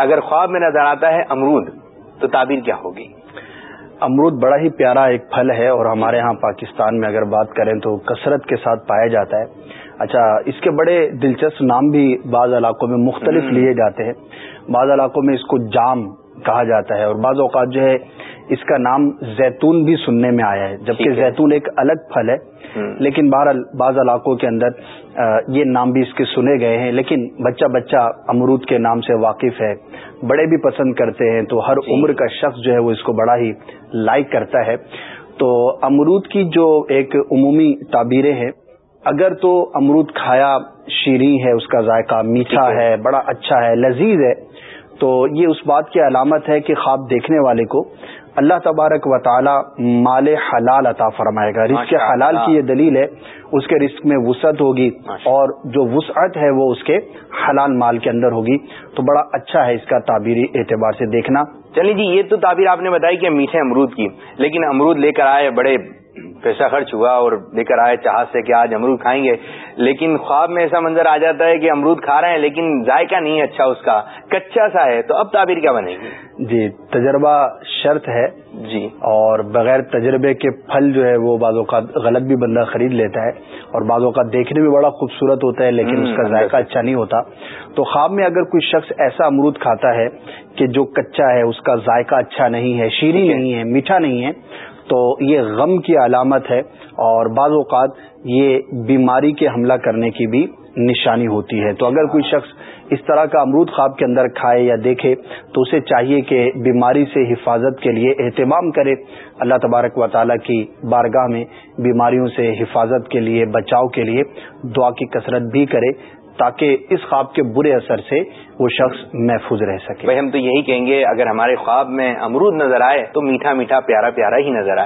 اگر خواب میں نظر آتا ہے امرود تو تعبیر کیا ہوگی؟ امرود بڑا ہی پیارا ایک پھل ہے اور ہمارے ہاں پاکستان میں اگر بات کریں تو کثرت کے ساتھ پایا جاتا ہے۔ اچھا اس کے بڑے دلچسپ نام بھی بعض علاقوں میں مختلف لیے جاتے ہیں۔ بعض علاقوں میں اس کو جام کہا جاتا ہے اور بعض اوقات جو ہے اس کا نام زیتون بھی سننے میں آیا ہے جبکہ زیتون ایک الگ پھل ہے لیکن بہرحال بعض علاقوں کے اندر یہ نام بھی اس کے سنے گئے ہیں لیکن بچہ بچہ امرود کے نام سے واقف ہے بڑے بھی پسند کرتے ہیں تو ہر۔ عمر کا شخص جو ہے وہ اس کو بڑا ہی لائک کرتا ہے۔ تو امرود کی جو ایک عمومی تعبیریں ہیں اگر تو امرود کھایا شیریں ہے اس کا ذائقہ میٹھا ہے بڑا اچھا ہے لذیذ ہے تو یہ اس بات کی علامت ہے کہ خواب دیکھنے والے کو اللہ تبارک و تعالی مال حلال عطا فرمائے گا۔ رزق حلال کی یہ دلیل ہے اس کے رزق میں وسعت ہوگی اور جو وسعت ہے وہ اس کے حلال مال کے اندر ہوگی۔ تو بڑا اچھا ہے اس کا تعبیری اعتبار سے دیکھنا۔ چلیے جی یہ تو تعبیر آپ نے بتائی کہ میٹھے امرود کی لیکن امرود لے کر آئے بڑے پیسہ خرچ ہوا اور لے کر آئے چاہ سے کہ آج امرود کھائیں گے۔ لیکن خواب میں ایسا منظر آ جاتا ہے کہ امرود کھا رہے ہیں لیکن ذائقہ نہیں اچھا اس کا کچا سا ہے۔ تو اب تعبیر کیا بنے گی؟ جی تجربہ شرط ہے جی۔ اور بغیر تجربے کے پھل جو ہے وہ بعض اوقات غلط بھی بندہ خرید لیتا ہے اور بعض اوقات دیکھنے میں بڑا خوبصورت ہوتا ہے لیکن اس کا ذائقہ اچھا نہیں ہوتا۔ تو خواب میں اگر کوئی شخص ایسا امرود کھاتا ہے کہ جو کچا ہے اس کا ذائقہ اچھا نہیں ہے شیریں نہیں ہے میٹھا نہیں ہے تو یہ غم کی علامت ہے اور بعض اوقات یہ بیماری کے حملہ کرنے کی بھی نشانی ہوتی ہے۔ تو اگر کوئی شخص اس طرح کا امرود خواب کے اندر کھائے یا دیکھے، تو اسے چاہیے کہ بیماری سے حفاظت کے لیے اہتمام کرے۔ اللہ تبارک و تعالیٰ کی بارگاہ میں بیماریوں سے حفاظت کے لیے، بچاؤ کے لیے دعا کی کثرت بھی کرے تاکہ اس خواب کے برے اثر سے وہ شخص محفوظ رہ سکے۔ بھائی ہم تو یہی کہیں گے، اگر ہمارے خواب میں امرود نظر آئے تو میٹھا میٹھا، پیارا پیارا ہی نظر آئے۔